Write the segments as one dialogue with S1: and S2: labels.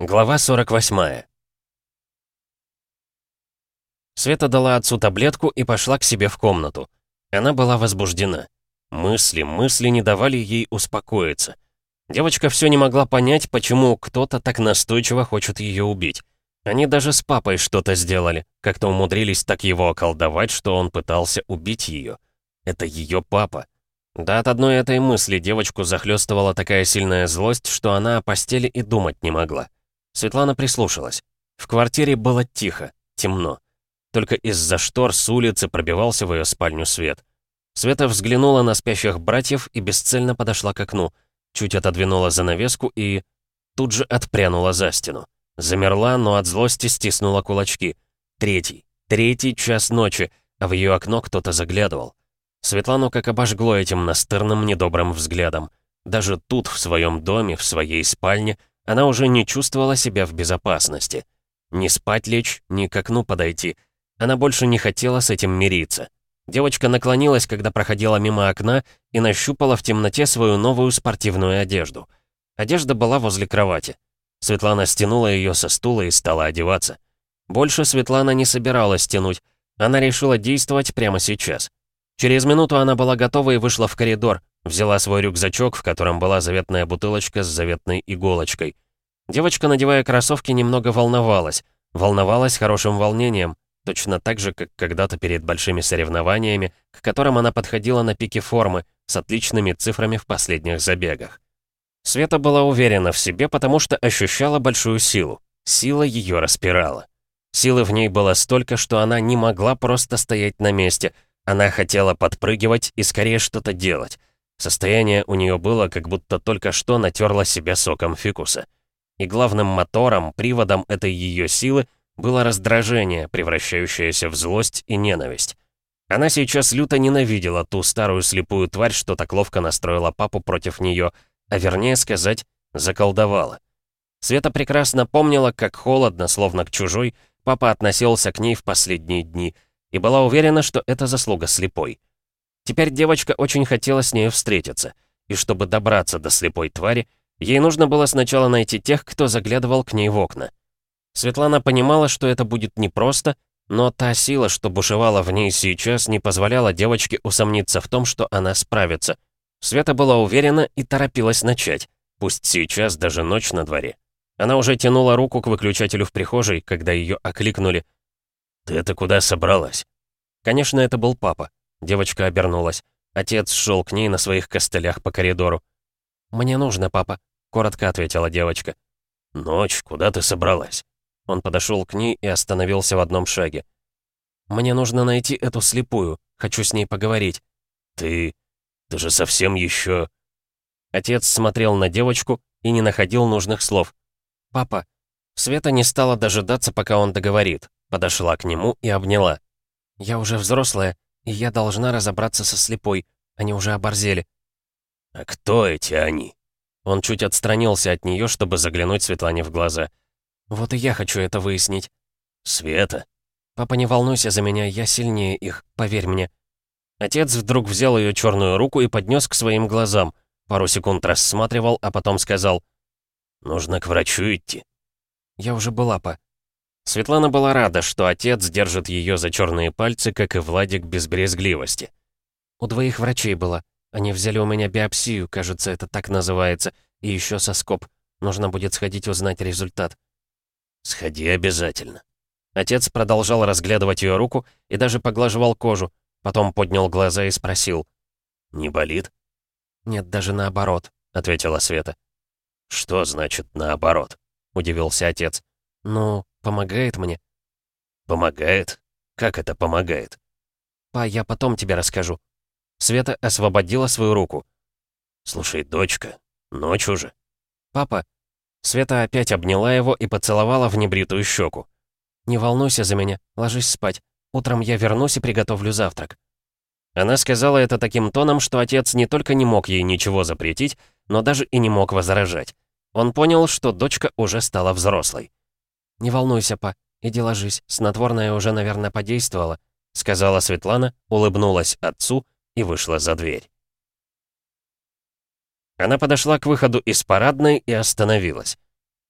S1: Глава 48 Света дала отцу таблетку и пошла к себе в комнату. Она была возбуждена. Мысли, мысли не давали ей успокоиться. Девочка все не могла понять, почему кто-то так настойчиво хочет ее убить. Они даже с папой что-то сделали, как-то умудрились так его околдовать, что он пытался убить ее. Это ее папа. Да от одной этой мысли девочку захлестывала такая сильная злость, что она о постели и думать не могла. Светлана прислушалась. В квартире было тихо, темно. Только из-за штор с улицы пробивался в ее спальню свет. Света взглянула на спящих братьев и бесцельно подошла к окну. Чуть отодвинула занавеску и... Тут же отпрянула за стену. Замерла, но от злости стиснула кулачки. Третий. Третий час ночи, а в ее окно кто-то заглядывал. Светлану как обожгло этим настырным, недобрым взглядом. Даже тут, в своем доме, в своей спальне, она уже не чувствовала себя в безопасности. Ни спать лечь, ни к окну подойти. Она больше не хотела с этим мириться. Девочка наклонилась, когда проходила мимо окна, и нащупала в темноте свою новую спортивную одежду. Одежда была возле кровати. Светлана стянула ее со стула и стала одеваться. Больше Светлана не собиралась тянуть. Она решила действовать прямо сейчас. Через минуту она была готова и вышла в коридор, взяла свой рюкзачок, в котором была заветная бутылочка с заветной иголочкой. Девочка, надевая кроссовки, немного волновалась. Волновалась хорошим волнением, точно так же, как когда-то перед большими соревнованиями, к которым она подходила на пике формы, с отличными цифрами в последних забегах. Света была уверена в себе, потому что ощущала большую силу. Сила ее распирала. Силы в ней было столько, что она не могла просто стоять на месте — она хотела подпрыгивать и скорее что-то делать. Состояние у нее было, как будто только что натерла себя соком фикуса. И главным мотором, приводом этой ее силы было раздражение, превращающееся в злость и ненависть. Она сейчас люто ненавидела ту старую слепую тварь, что так ловко настроила папу против нее, а вернее сказать, заколдовала. Света прекрасно помнила, как холодно, словно к чужой, папа относился к ней в последние дни — и была уверена, что это заслуга слепой. Теперь девочка очень хотела с нею встретиться, и чтобы добраться до слепой твари, ей нужно было сначала найти тех, кто заглядывал к ней в окна. Светлана понимала, что это будет непросто, но та сила, что бушевала в ней сейчас, не позволяла девочке усомниться в том, что она справится. Света была уверена и торопилась начать, пусть сейчас даже ночь на дворе. Она уже тянула руку к выключателю в прихожей, когда ее окликнули — «Ты это куда собралась?» Конечно, это был папа. Девочка обернулась. Отец шел к ней на своих костылях по коридору. «Мне нужно, папа», — коротко ответила девочка. «Ночь, куда ты собралась?» Он подошел к ней и остановился в одном шаге. «Мне нужно найти эту слепую. Хочу с ней поговорить». «Ты... ты же совсем еще...» Отец смотрел на девочку и не находил нужных слов. «Папа...» Света не стала дожидаться, пока он договорит. Подошла к нему и обняла. «Я уже взрослая, и я должна разобраться со слепой. Они уже оборзели». «А кто эти они?» Он чуть отстранился от нее, чтобы заглянуть Светлане в глаза. «Вот и я хочу это выяснить». «Света?» «Папа, не волнуйся за меня, я сильнее их, поверь мне». Отец вдруг взял ее черную руку и поднес к своим глазам. Пару секунд рассматривал, а потом сказал. «Нужно к врачу идти». «Я уже была, па. Светлана была рада, что отец держит ее за черные пальцы, как и Владик без брезгливости. «У двоих врачей было. Они взяли у меня биопсию, кажется, это так называется, и еще соскоб. Нужно будет сходить узнать результат». «Сходи обязательно». Отец продолжал разглядывать ее руку и даже поглаживал кожу, потом поднял глаза и спросил. «Не болит?» «Нет, даже наоборот», — ответила Света. «Что значит наоборот?» — удивился отец. «Ну, Помогает мне?» «Помогает? Как это помогает?» «Па, я потом тебе расскажу». Света освободила свою руку. «Слушай, дочка, ночь уже». «Папа». Света опять обняла его и поцеловала в небритую щеку. «Не волнуйся за меня, ложись спать. Утром я вернусь и приготовлю завтрак». Она сказала это таким тоном, что отец не только не мог ей ничего запретить, но даже и не мог возражать. Он понял, что дочка уже стала взрослой. «Не волнуйся, па, иди ложись, снотворное уже, наверное, подействовало», сказала Светлана, улыбнулась отцу и вышла за дверь. Она подошла к выходу из парадной и остановилась.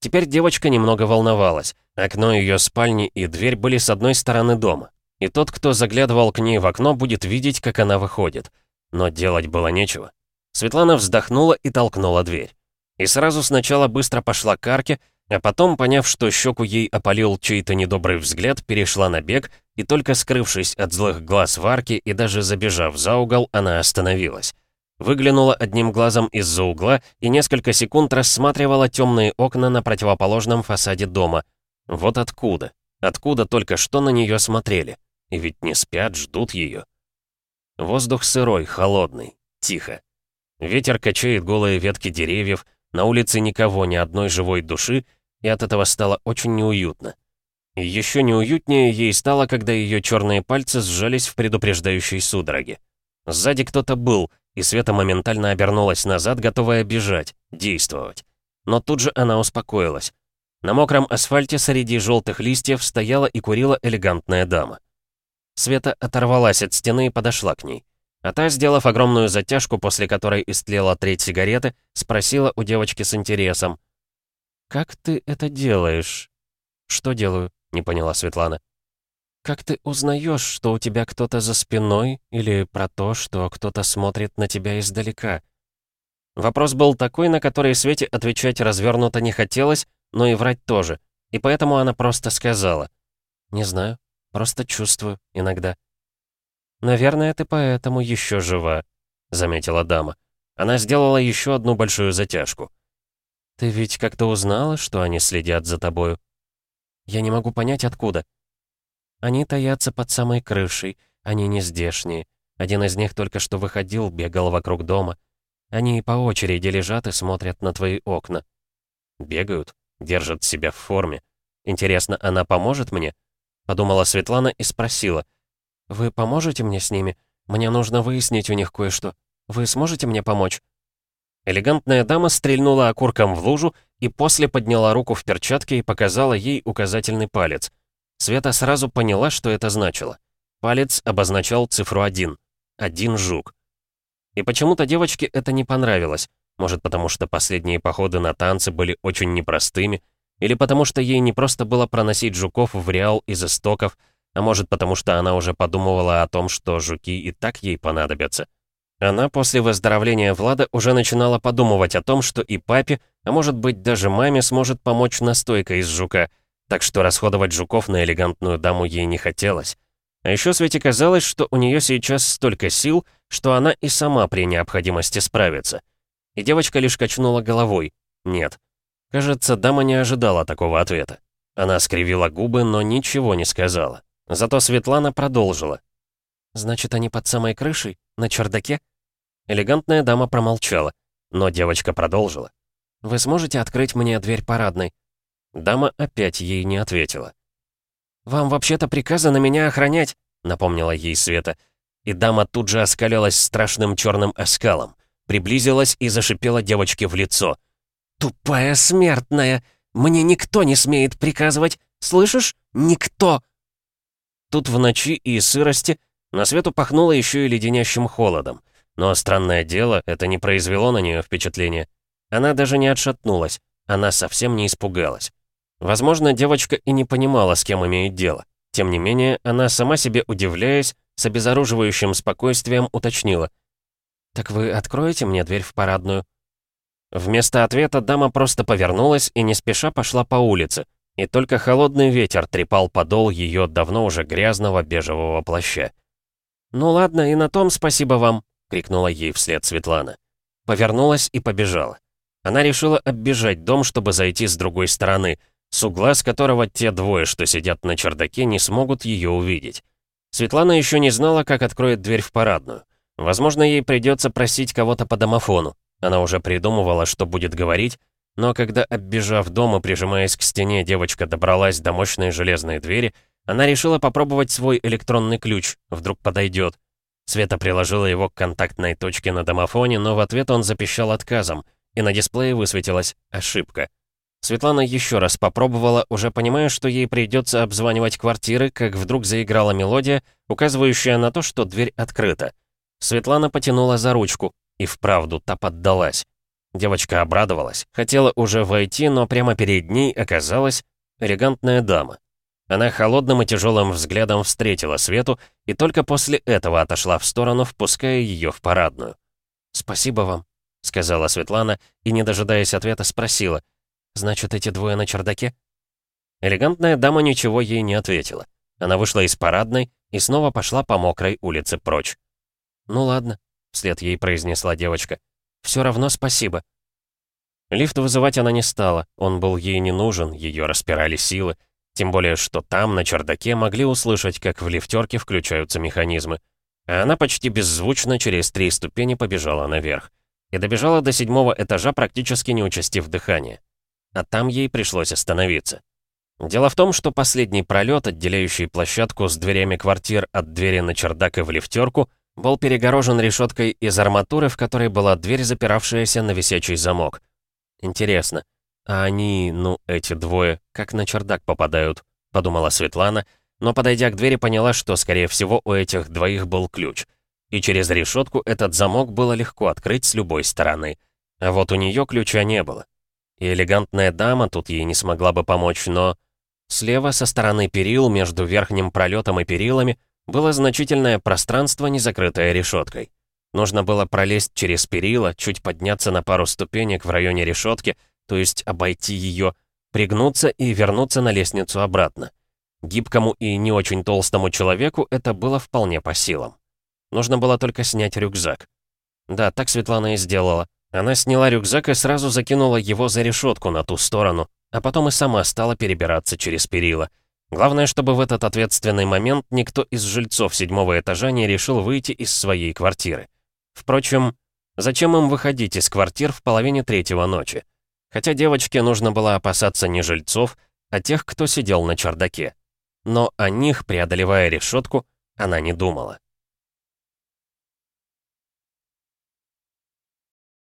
S1: Теперь девочка немного волновалась. Окно ее спальни и дверь были с одной стороны дома. И тот, кто заглядывал к ней в окно, будет видеть, как она выходит. Но делать было нечего. Светлана вздохнула и толкнула дверь. И сразу сначала быстро пошла к арке, а потом, поняв, что щеку ей опалил чей-то недобрый взгляд, перешла на бег, и только скрывшись от злых глаз в арке и даже забежав за угол, она остановилась. Выглянула одним глазом из-за угла и несколько секунд рассматривала темные окна на противоположном фасаде дома. Вот откуда. Откуда только что на нее смотрели. И ведь не спят, ждут ее. Воздух сырой, холодный, тихо. Ветер качает голые ветки деревьев, на улице никого, ни одной живой души, и от этого стало очень неуютно. И еще неуютнее ей стало, когда ее черные пальцы сжались в предупреждающей судороге. Сзади кто-то был, и Света моментально обернулась назад, готовая бежать, действовать. Но тут же она успокоилась. На мокром асфальте среди желтых листьев стояла и курила элегантная дама. Света оторвалась от стены и подошла к ней. А та, сделав огромную затяжку, после которой истлела треть сигареты, спросила у девочки с интересом. «Как ты это делаешь?» «Что делаю?» — не поняла Светлана. «Как ты узнаешь, что у тебя кто-то за спиной, или про то, что кто-то смотрит на тебя издалека?» Вопрос был такой, на который Свете отвечать развернуто не хотелось, но и врать тоже. И поэтому она просто сказала. «Не знаю, просто чувствую иногда». «Наверное, ты поэтому еще жива», — заметила дама. Она сделала еще одну большую затяжку. «Ты ведь как-то узнала, что они следят за тобою?» «Я не могу понять, откуда». «Они таятся под самой крышей, они не здешние. Один из них только что выходил, бегал вокруг дома. Они по очереди лежат и смотрят на твои окна». «Бегают? Держат себя в форме. Интересно, она поможет мне?» Подумала Светлана и спросила. «Вы поможете мне с ними? Мне нужно выяснить у них кое-что. Вы сможете мне помочь?» Элегантная дама стрельнула окурком в лужу и после подняла руку в перчатке и показала ей указательный палец. Света сразу поняла, что это значило. Палец обозначал цифру 1. Один жук. И почему-то девочке это не понравилось. Может, потому что последние походы на танцы были очень непростыми, или потому что ей не просто было проносить жуков в реал из истоков, а может, потому что она уже подумывала о том, что жуки и так ей понадобятся. Она после выздоровления Влада уже начинала подумывать о том, что и папе, а может быть даже маме сможет помочь настойка из жука, так что расходовать жуков на элегантную даму ей не хотелось. А еще Свете казалось, что у нее сейчас столько сил, что она и сама при необходимости справится. И девочка лишь качнула головой. Нет. Кажется, дама не ожидала такого ответа. Она скривила губы, но ничего не сказала. Зато Светлана продолжила. «Значит, они под самой крышей? На чердаке?» Элегантная дама промолчала, но девочка продолжила. «Вы сможете открыть мне дверь парадной?» Дама опять ей не ответила. «Вам вообще-то приказано меня охранять», — напомнила ей Света. И дама тут же оскалилась страшным черным оскалом, приблизилась и зашипела девочке в лицо. «Тупая смертная! Мне никто не смеет приказывать! Слышишь? Никто!» Тут в ночи и сырости на свету пахнуло еще и леденящим холодом. Но странное дело, это не произвело на нее впечатления. Она даже не отшатнулась, она совсем не испугалась. Возможно, девочка и не понимала, с кем имеет дело. Тем не менее, она, сама себе удивляясь, с обезоруживающим спокойствием уточнила. «Так вы откроете мне дверь в парадную?» Вместо ответа дама просто повернулась и не спеша пошла по улице, и только холодный ветер трепал подол ее давно уже грязного бежевого плаща. «Ну ладно, и на том спасибо вам», — крикнула ей вслед Светлана. Повернулась и побежала. Она решила оббежать дом, чтобы зайти с другой стороны, с угла, с которого те двое, что сидят на чердаке, не смогут ее увидеть. Светлана еще не знала, как откроет дверь в парадную. Возможно, ей придется просить кого-то по домофону. Она уже придумывала, что будет говорить, но когда, оббежав дом и прижимаясь к стене, девочка добралась до мощной железной двери, она решила попробовать свой электронный ключ, вдруг подойдет. Света приложила его к контактной точке на домофоне, но в ответ он запищал отказом, и на дисплее высветилась ошибка. Светлана еще раз попробовала, уже понимая, что ей придется обзванивать квартиры, как вдруг заиграла мелодия, указывающая на то, что дверь открыта. Светлана потянула за ручку, и вправду та поддалась. Девочка обрадовалась, хотела уже войти, но прямо перед ней оказалась элегантная дама. Она холодным и тяжелым взглядом встретила Свету и только после этого отошла в сторону, впуская ее в парадную. «Спасибо вам», — сказала Светлана и, не дожидаясь ответа, спросила. «Значит, эти двое на чердаке?» Элегантная дама ничего ей не ответила. Она вышла из парадной и снова пошла по мокрой улице прочь. «Ну ладно», — вслед ей произнесла девочка. «Все равно спасибо». Лифт вызывать она не стала, он был ей не нужен, ее распирали силы. Тем более, что там, на чердаке, могли услышать, как в лифтерке включаются механизмы. А она почти беззвучно через три ступени побежала наверх. И добежала до седьмого этажа, практически не участив дыхание. А там ей пришлось остановиться. Дело в том, что последний пролет, отделяющий площадку с дверями квартир от двери на чердак и в лифтерку, был перегорожен решеткой из арматуры, в которой была дверь, запиравшаяся на висячий замок. Интересно, а они, ну, эти двое, как на чердак попадают, подумала Светлана, но, подойдя к двери, поняла, что, скорее всего, у этих двоих был ключ. И через решетку этот замок было легко открыть с любой стороны. А вот у нее ключа не было. И элегантная дама тут ей не смогла бы помочь, но... Слева, со стороны перил, между верхним пролетом и перилами, было значительное пространство, не закрытое решеткой. Нужно было пролезть через перила, чуть подняться на пару ступенек в районе решетки, то есть обойти ее, пригнуться и вернуться на лестницу обратно. Гибкому и не очень толстому человеку это было вполне по силам. Нужно было только снять рюкзак. Да, так Светлана и сделала. Она сняла рюкзак и сразу закинула его за решетку на ту сторону, а потом и сама стала перебираться через перила. Главное, чтобы в этот ответственный момент никто из жильцов седьмого этажа не решил выйти из своей квартиры. Впрочем, зачем им выходить из квартир в половине третьего ночи? Хотя девочке нужно было опасаться не жильцов, а тех, кто сидел на чердаке. Но о них, преодолевая решетку, она не думала.